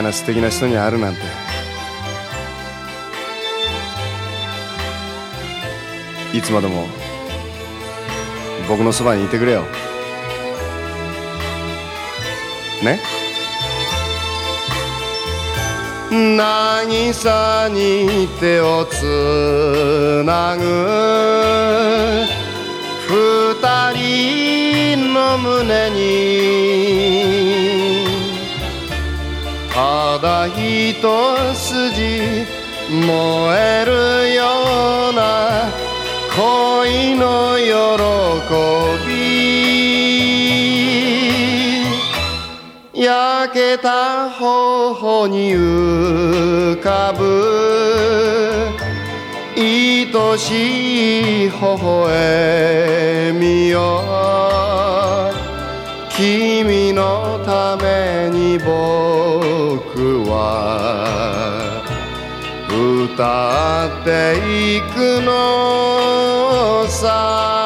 いな素敵な人に会るなんて。いつまでも僕のそばにいてくれよ。ね？渚に手をつなぐ？二人の胸にただ一筋燃えるような恋の喜び焼けた頬に浮かぶ愛しい微笑みよ君のために僕は歌っていくのさ。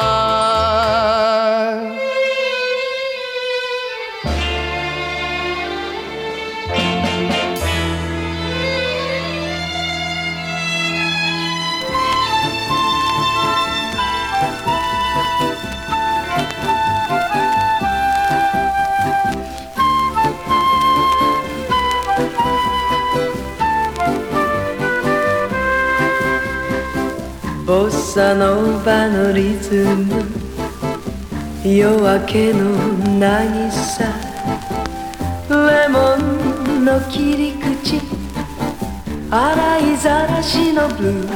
おっさの場のリズム。夜明けの渚。さレモンの切り口。洗いざらしのブルー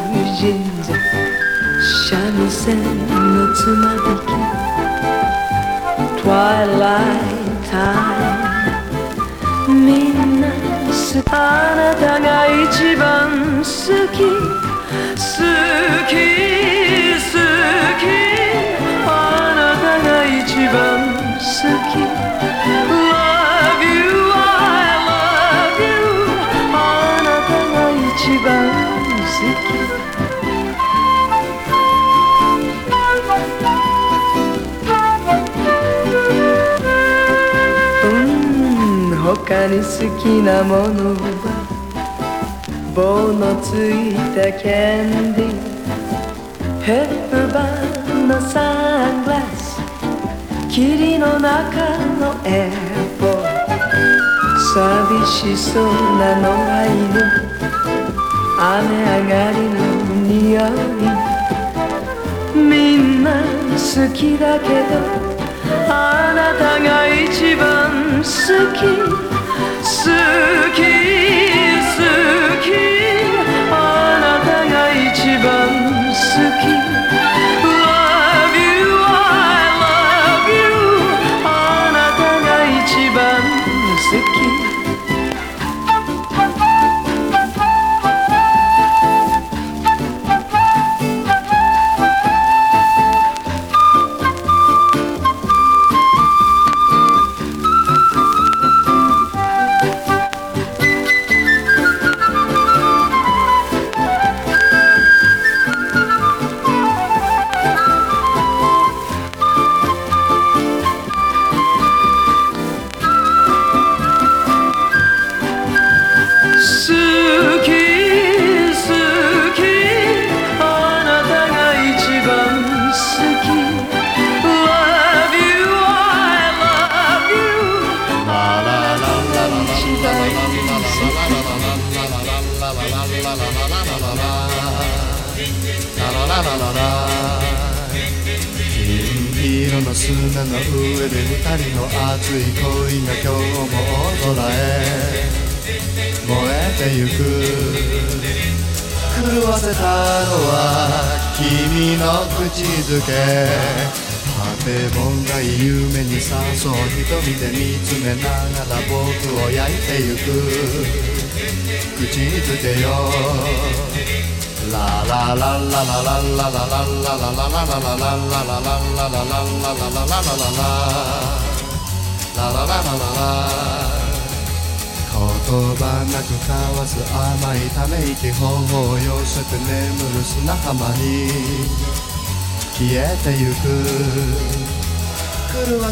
三味線のつま引き。Twilight time みんなあなたが一番好き。他に好きなもの。棒のついたキャンディー。ヘップバーのサングラス。霧の中のエアポ寂しそうな野良犬雨上がりの匂い。みんな好きだけどあなたが一番好き。好き。き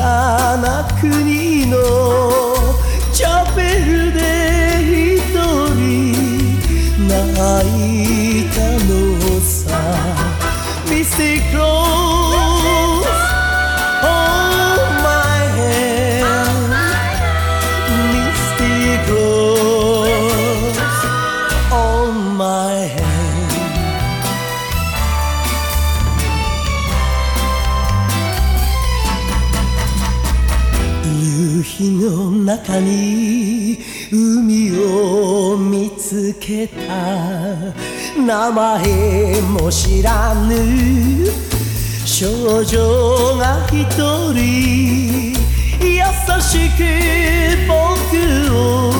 かな国のチャペルで一人泣いに海を見つけた名前も知らぬ少女が一人優しく僕を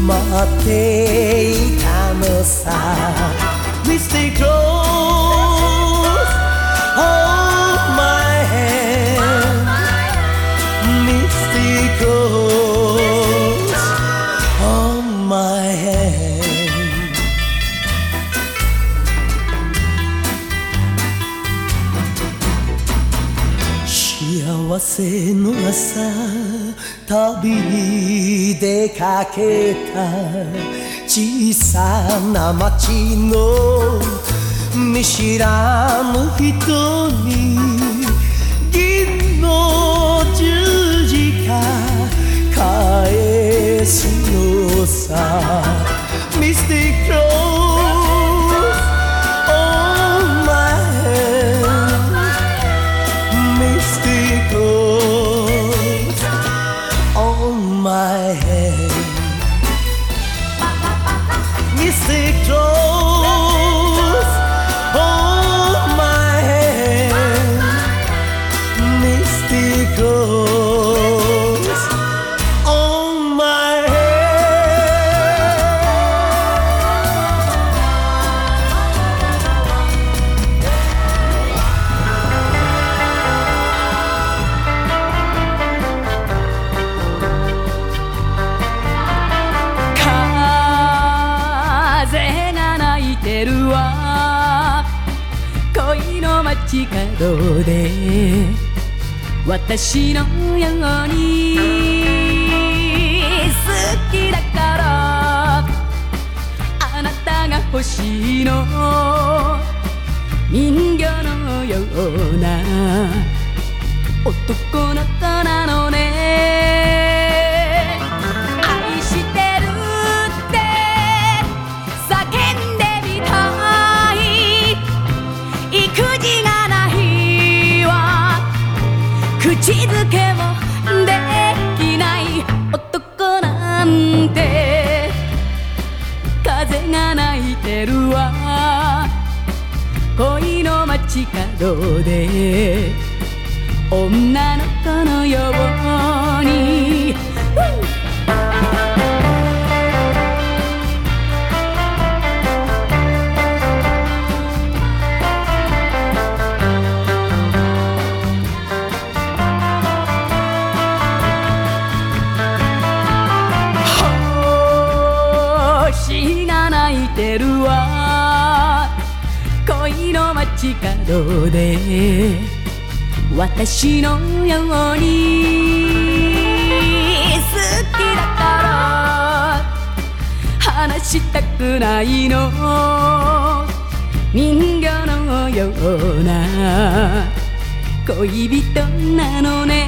待っていたのさ。ミス stay close Hold my hand Mystic せの朝旅に出かけた。小さな町の見知らぬ人に銀の十字架返すのさ。ミスティック show. 私のように。好きだから。あなたが欲しいの。人魚のような。男の恋人なのね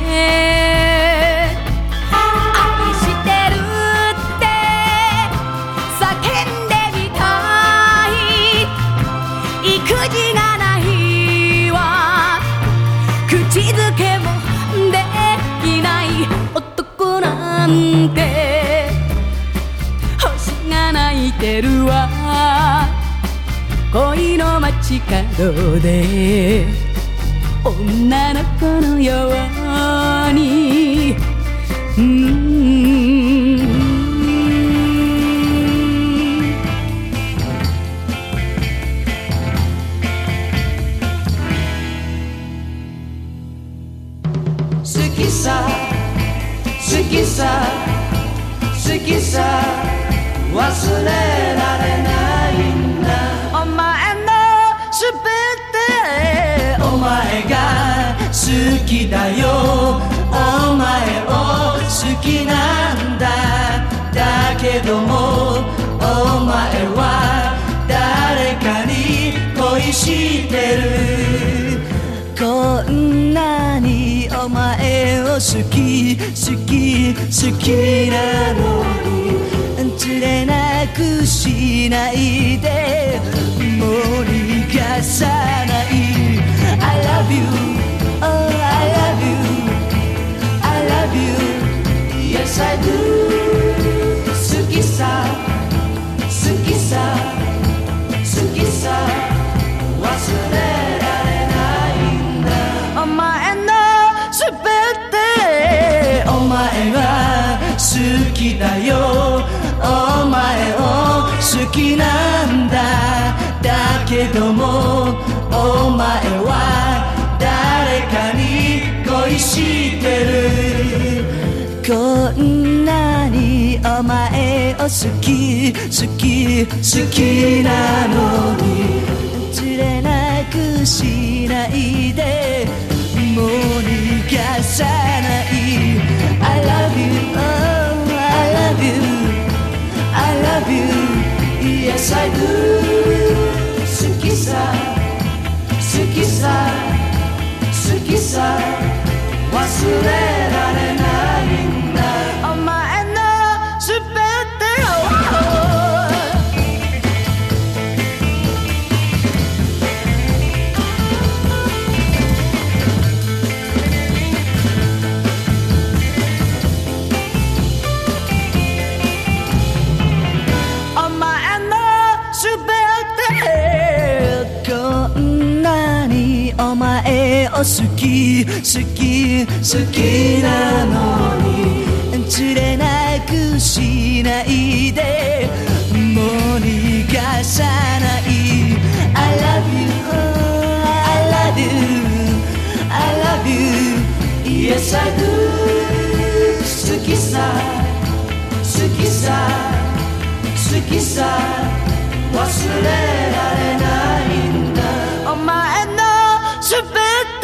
れどもお前は誰かに恋してる。こんなにお前を好き好き好きなのにずれなくしないでもう逃がさない I love you oh I love you I love you yes I do savent, ceux qui savent, ceux qui savent, moi. 好き好き好きなのに連れなくしないでもう逃がさない。I love you I love you I love you. Yes I do. 好きさ好きさ好きさ忘れられないんだ。お前の全て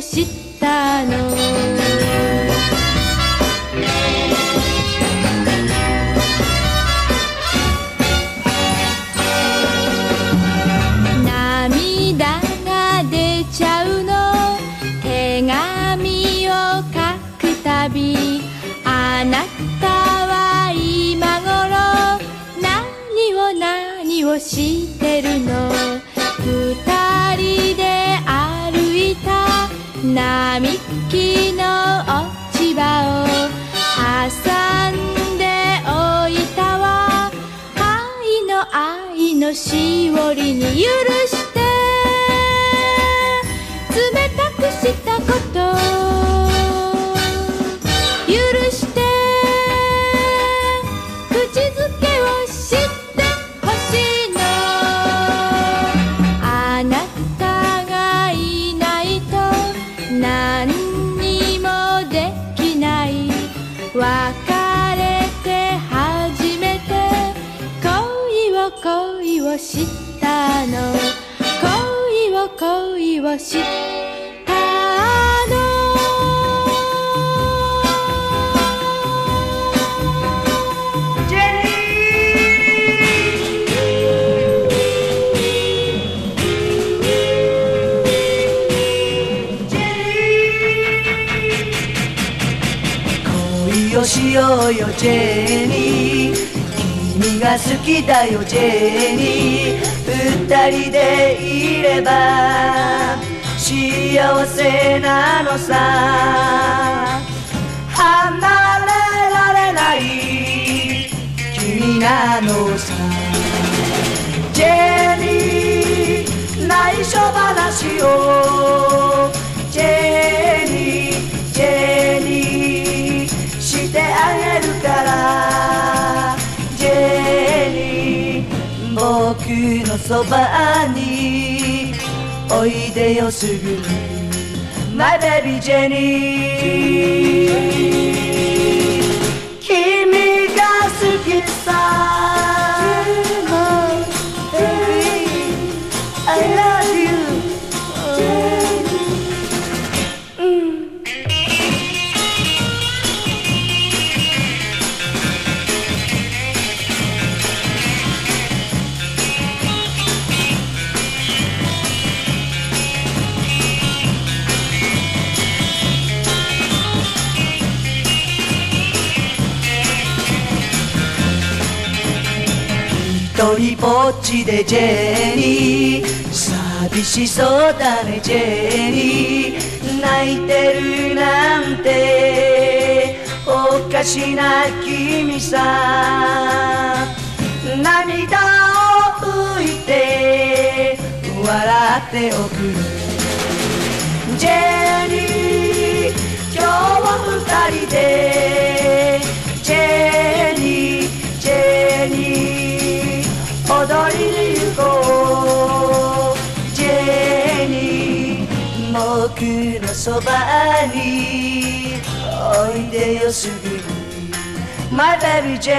したの。しおりに許してしようよジェニー君が好きだよジェニー二人でいれば幸せなのさ。離れられない君なのさ。ジェニー内緒話を。ジェニージェニーしてあげるから。ジェニー僕のそばに。おいでよすぐに My baby ジェニー君が好きさ一人ぼっちでジェニー寂しそうだねジェニー。泣いてるなんておかしな君さ。涙を拭いて笑っておくジェニー。今日は二人で。ジェニー。ジェニー。踊りに行こうジェニー僕のそばにおいでよすぐに My baby ジ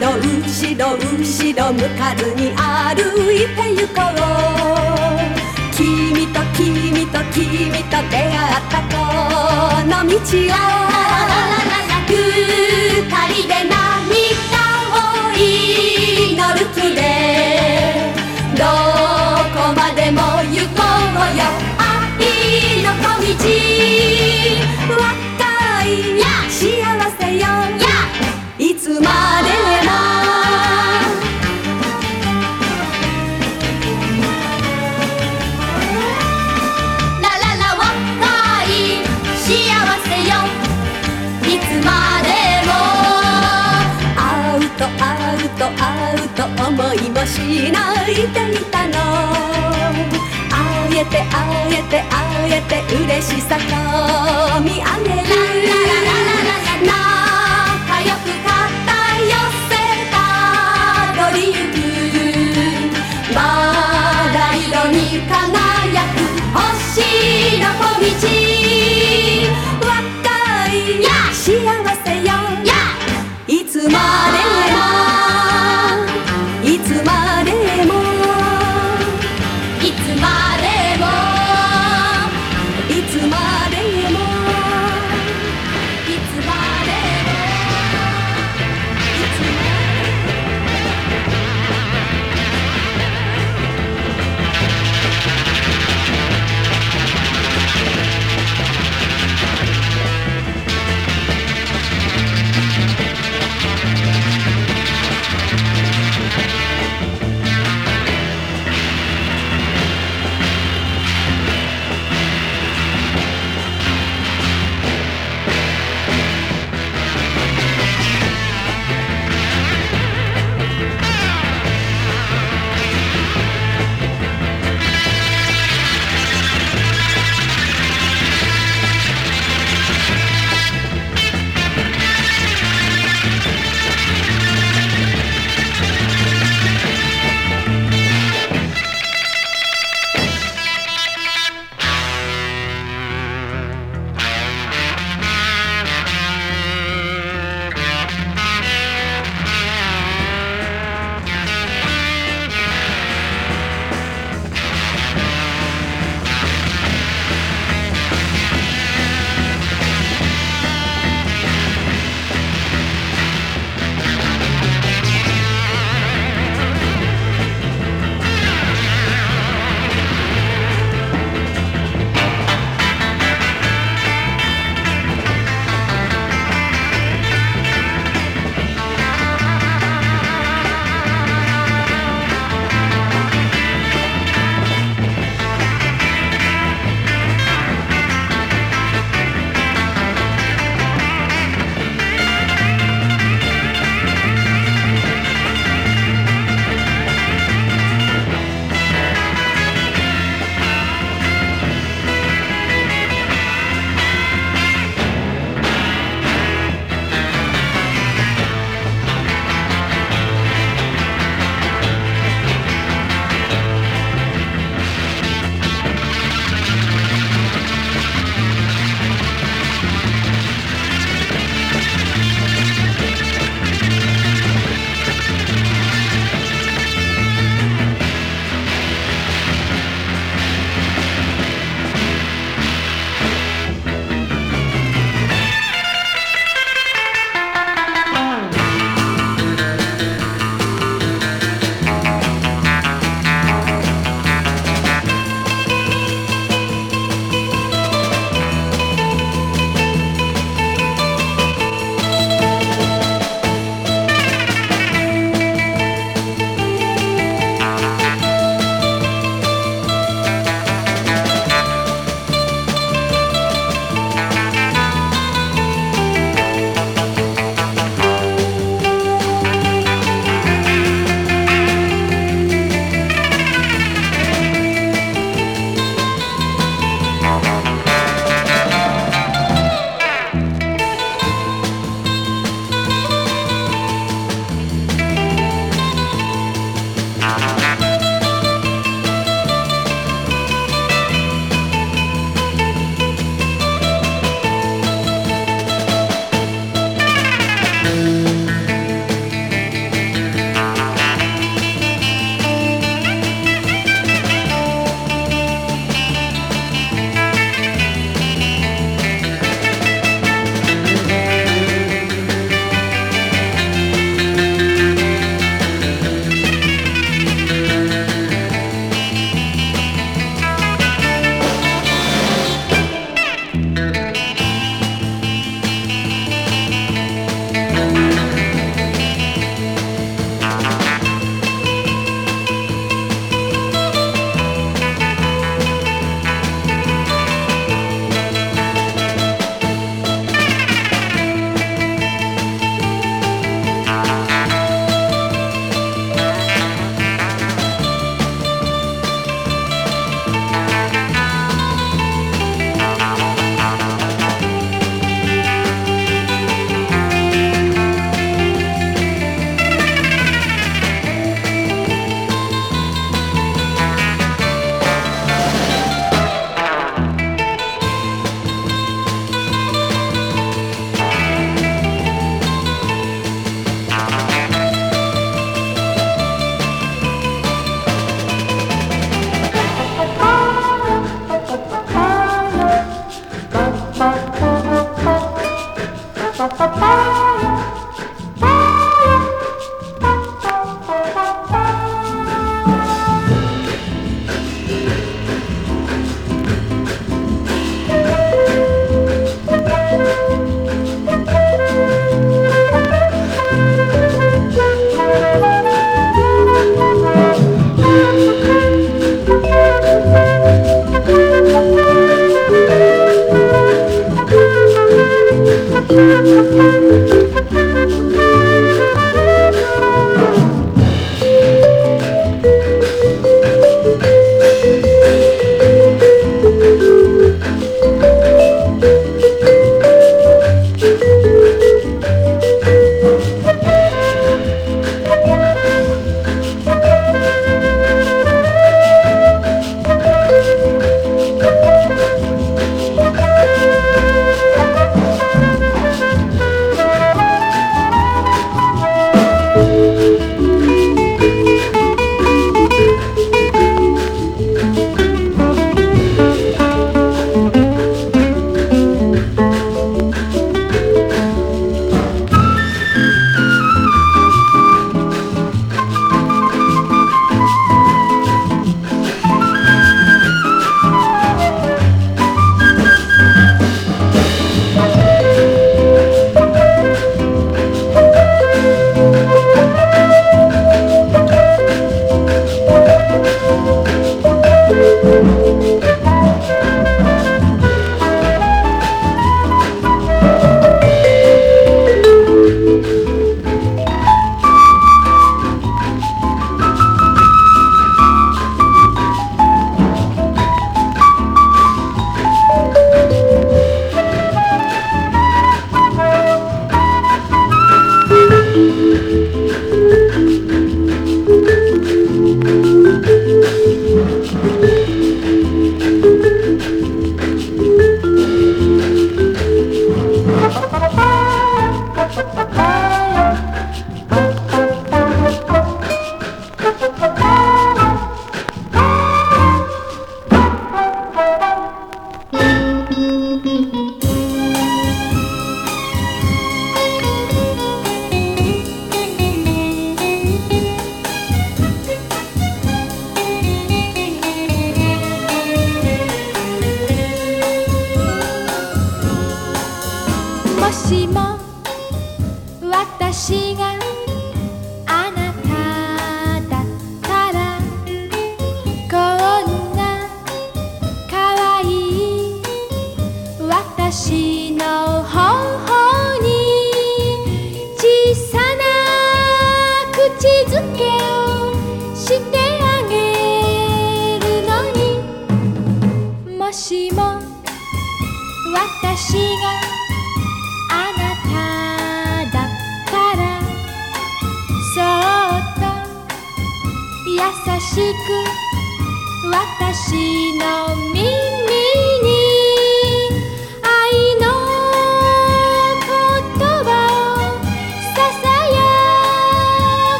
の後ろ後ろ向かずに歩いて行こう君と君と君と出会ったこの道はえて会えて嬉しさと見上げる」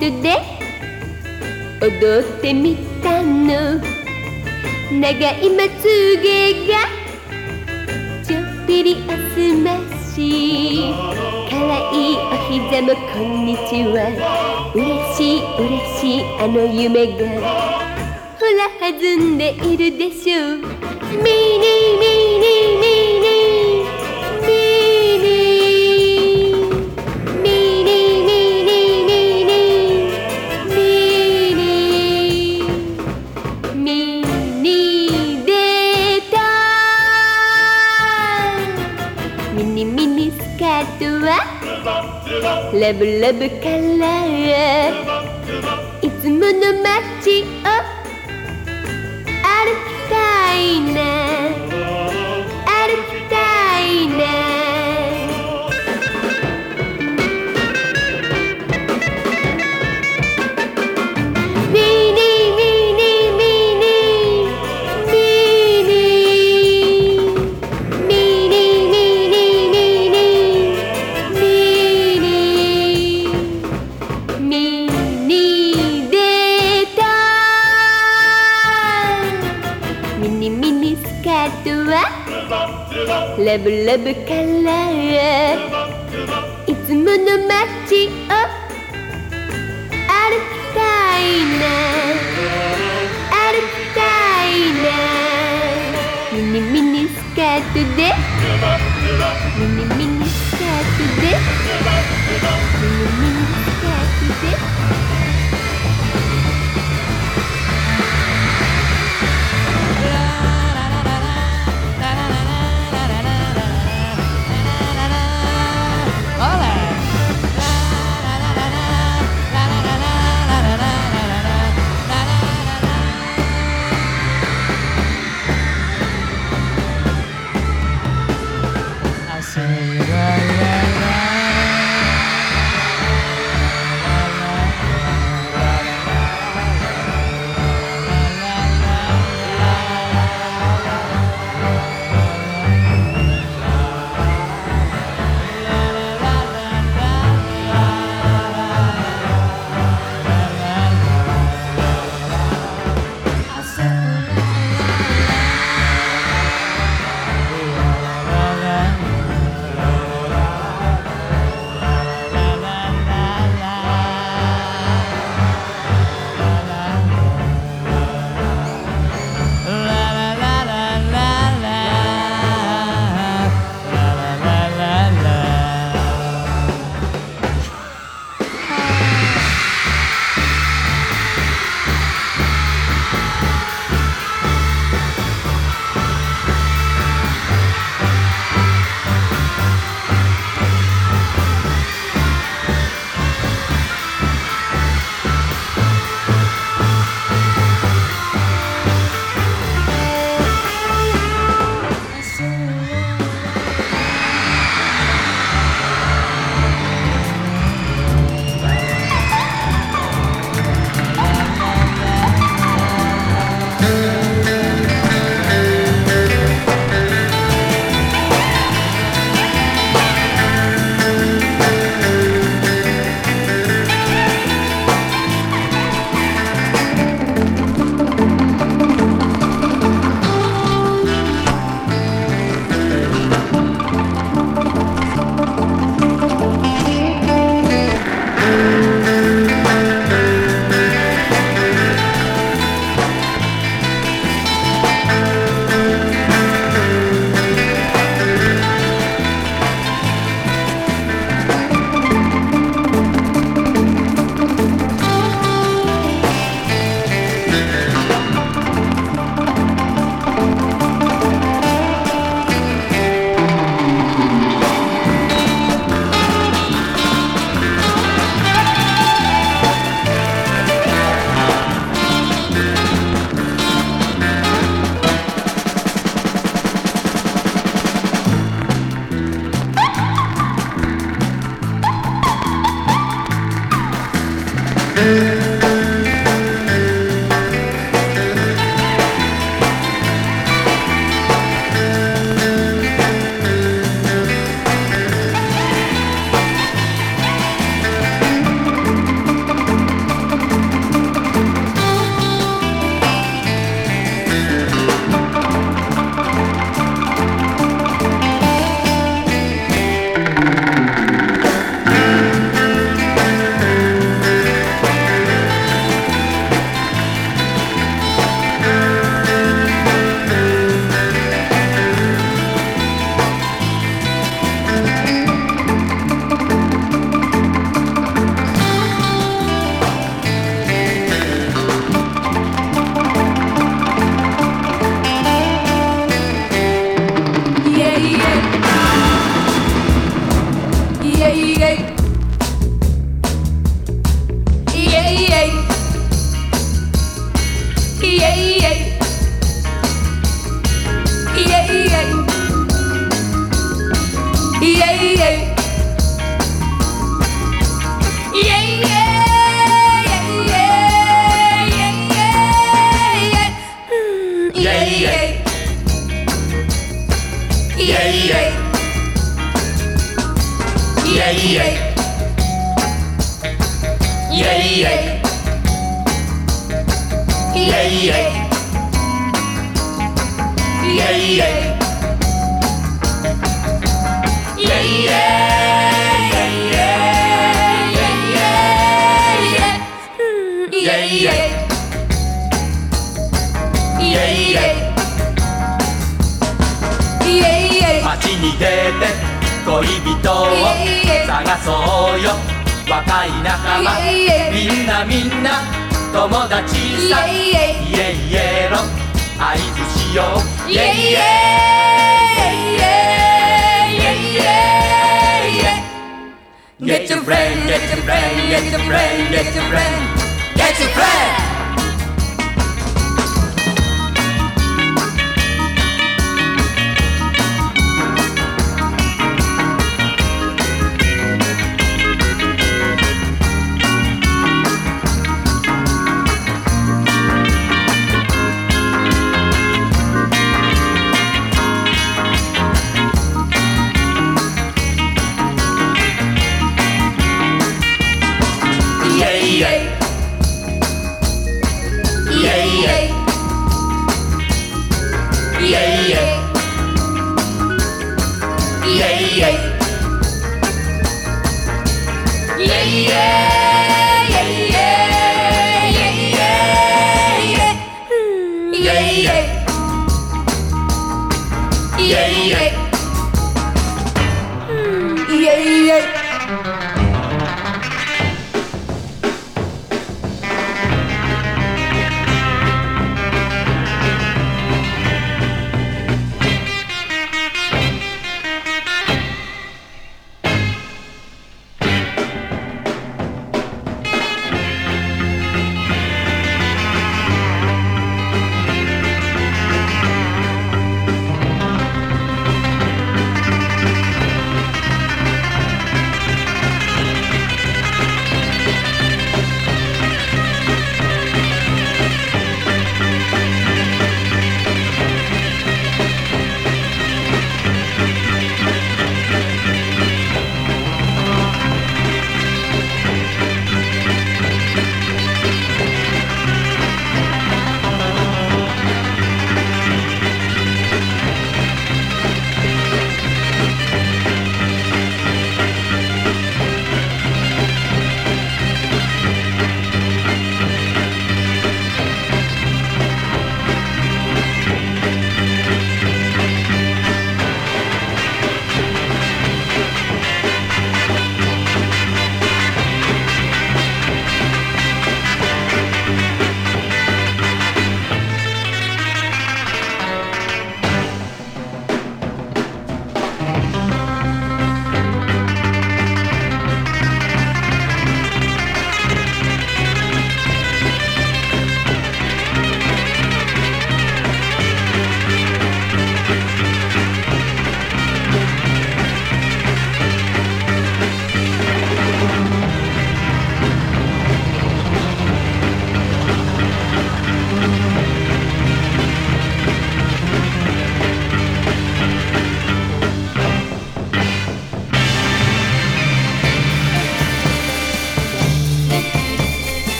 ドで踊ってみたの。長いまつげが。ちょっぴりあすまし。かわいいおひざもこんにちは。うれしいうれしいあの夢が。ほらはずんでいるでしょミニミニミニ。leb leb kale. It's monomatic. ラブラブからいつもの街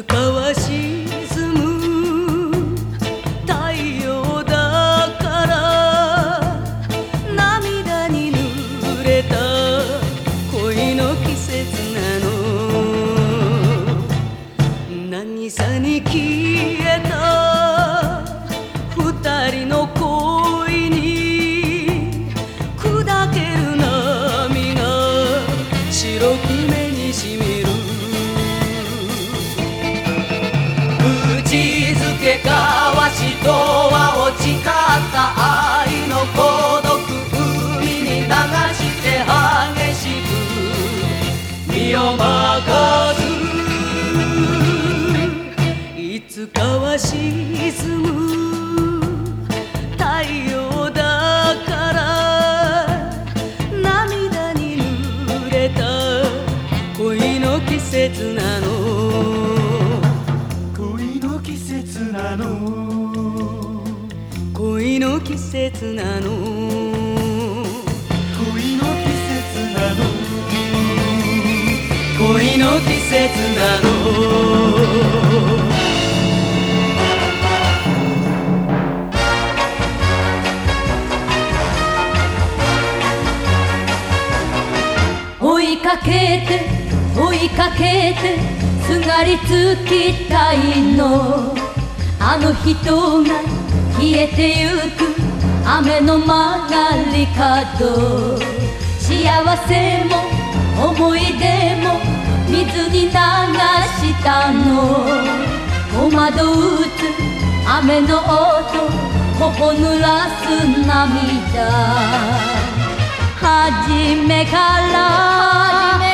いつの季節なの追いかけて追いかけてすがりつきたいの。あの人が消えてゆく雨の曲がり角。幸せも思い出も水に流したの。戸惑うつ雨の音。頬濡らす涙。初めから。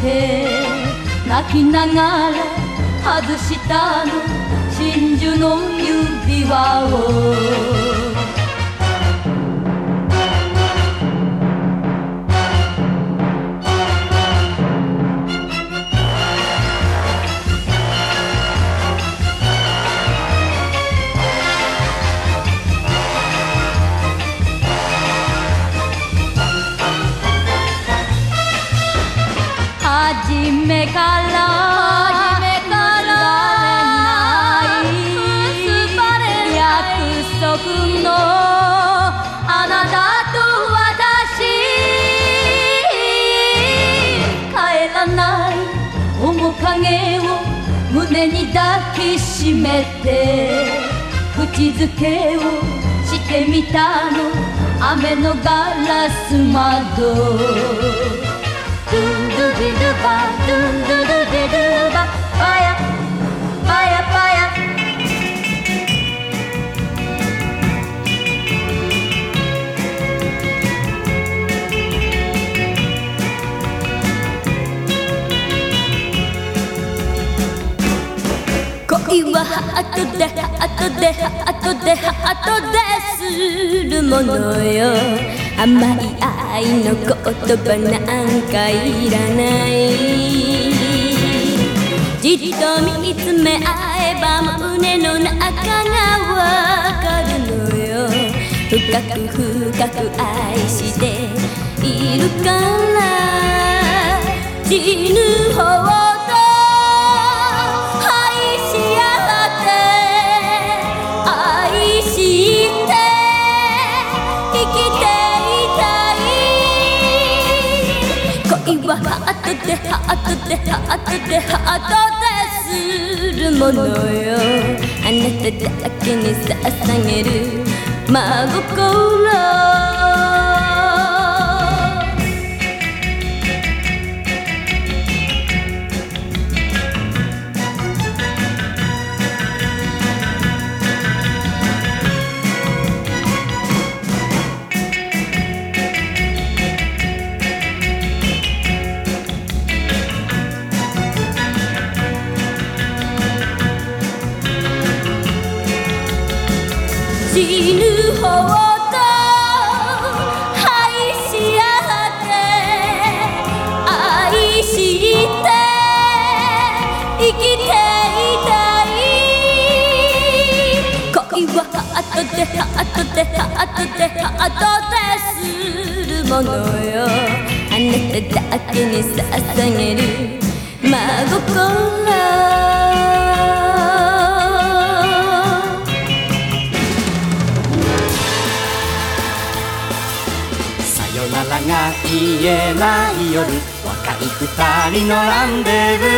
て泣きながら外したの真珠の指輪を初めから。初めから結ばれない約束のあなたと私。帰らない面影を胸に抱きしめて。口づけをしてみたの。雨のガラス窓。ドバドゥンドゥドゥディドバパヤパヤパヤ恋はハートでハートでハートでハートでするものよ甘い愛の言葉なんかいらない。じっと見つめ合えば胸の中がわかるのよ。深く深く愛しているから。死ぬほートでハートでハートでハートでするものよ。あなただけに捧げる。真心。ハートでハートでハートでハートでするものよあなただけに捧げる真心が言えない夜若い二人のランデブー。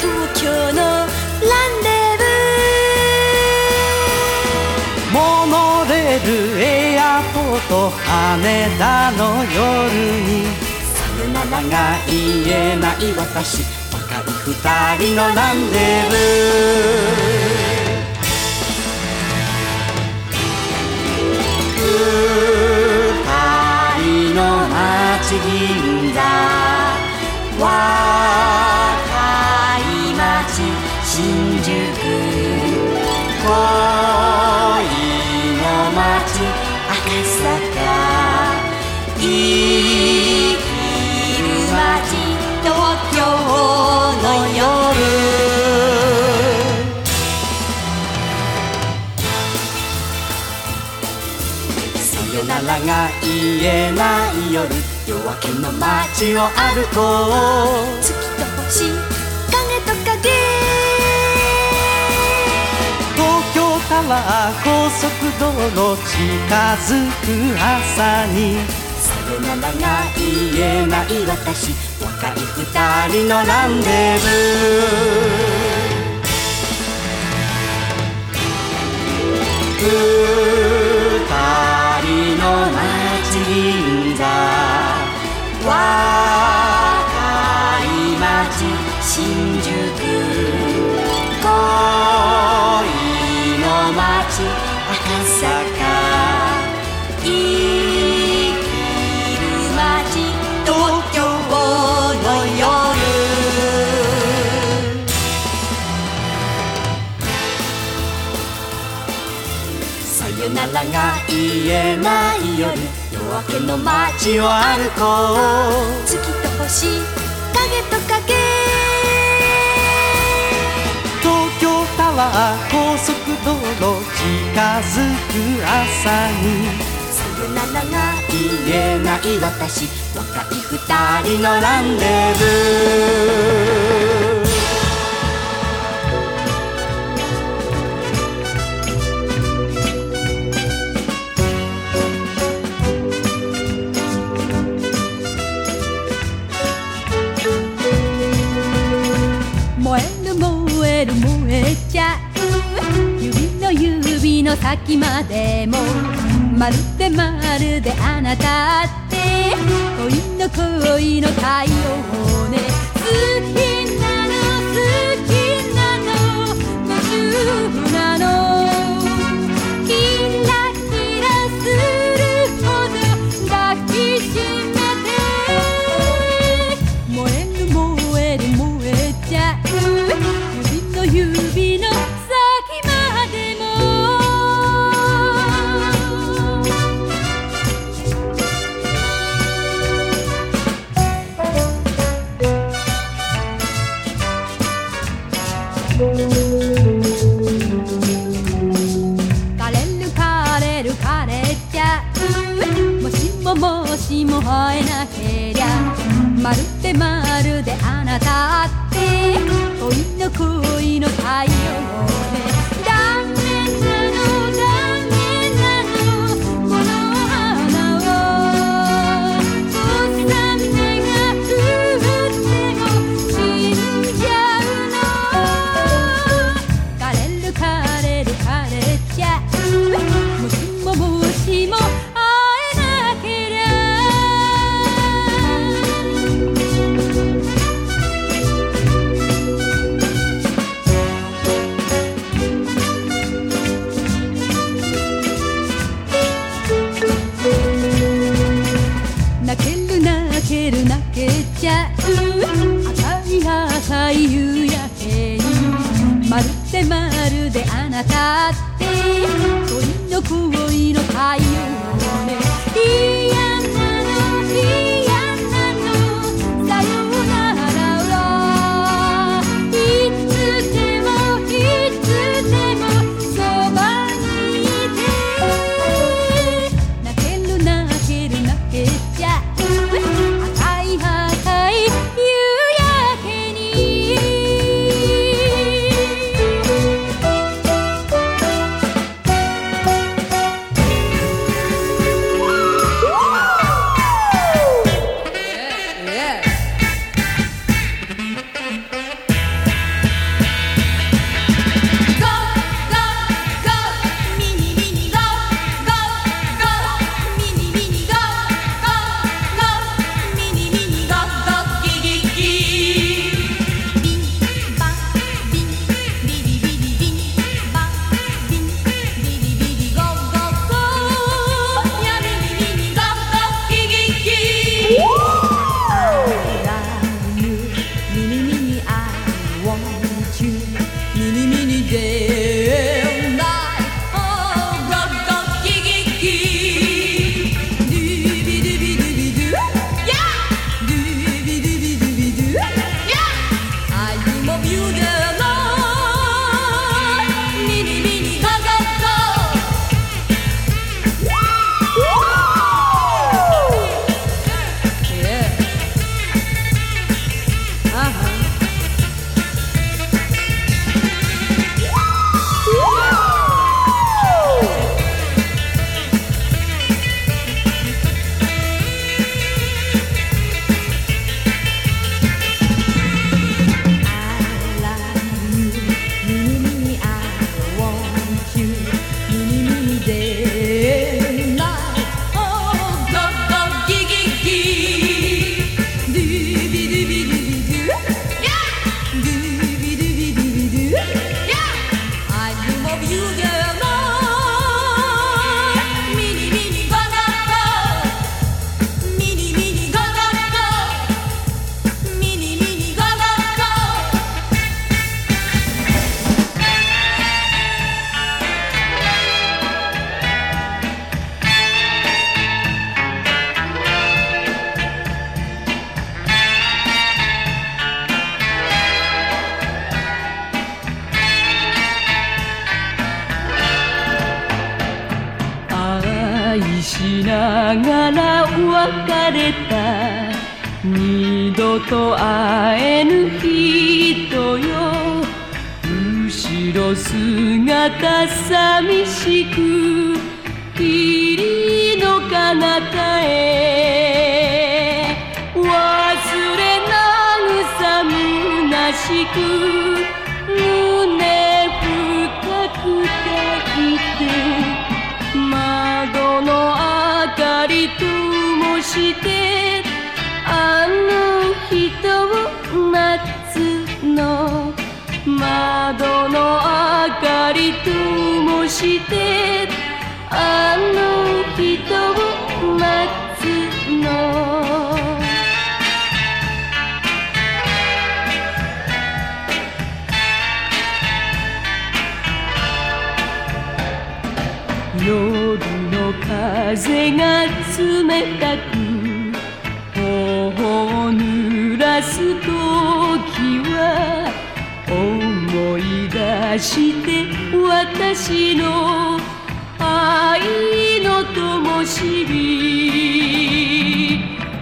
東京のランデモノレールエアポート羽田の夜に。さよならが言えない私若い二人のランデブー。二人の町銀座。若い町新宿。恋の町赤坂。生きるき東京の夜。さよならが言えない夜。の街を歩こう。月と星影と影。東京タワー高速道路近づく朝に。さよならが言えない私。若い二人のランデブー新宿恋の街赤坂生きる街東京の夜さよならが言えない夜。夜明けの街を歩こう。月と星影と影東京タワー高速道路近づく朝に。さよならが言えない私。若い二人のランデブー。先までもまるでまるであなたって。恋の恋の太陽ね月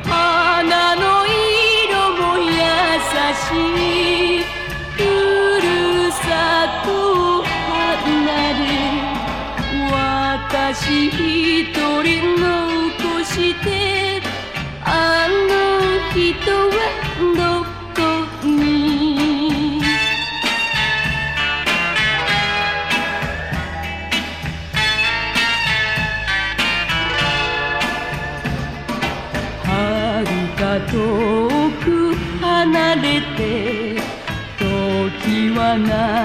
花の色も優しい。ふるさと離れ私一人の sana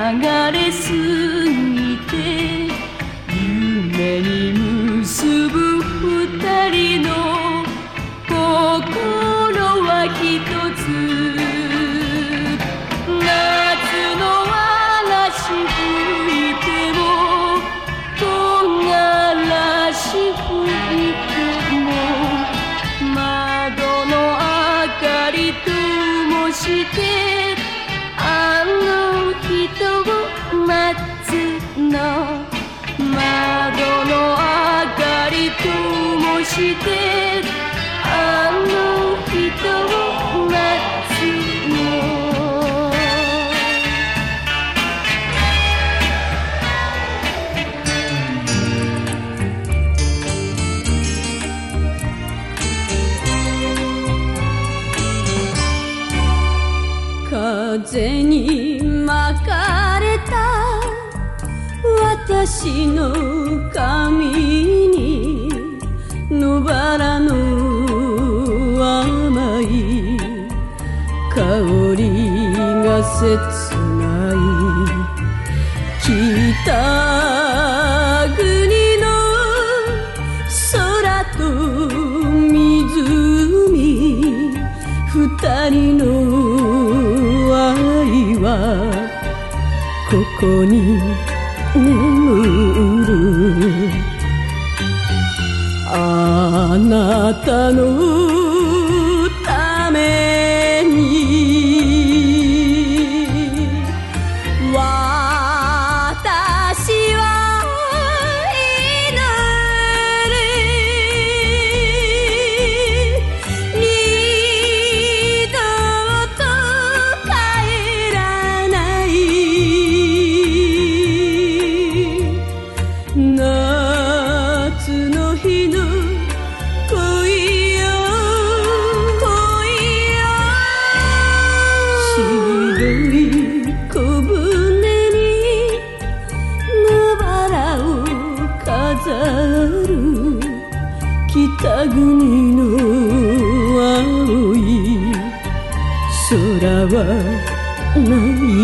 泣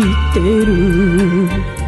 いてる。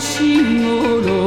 consigo lo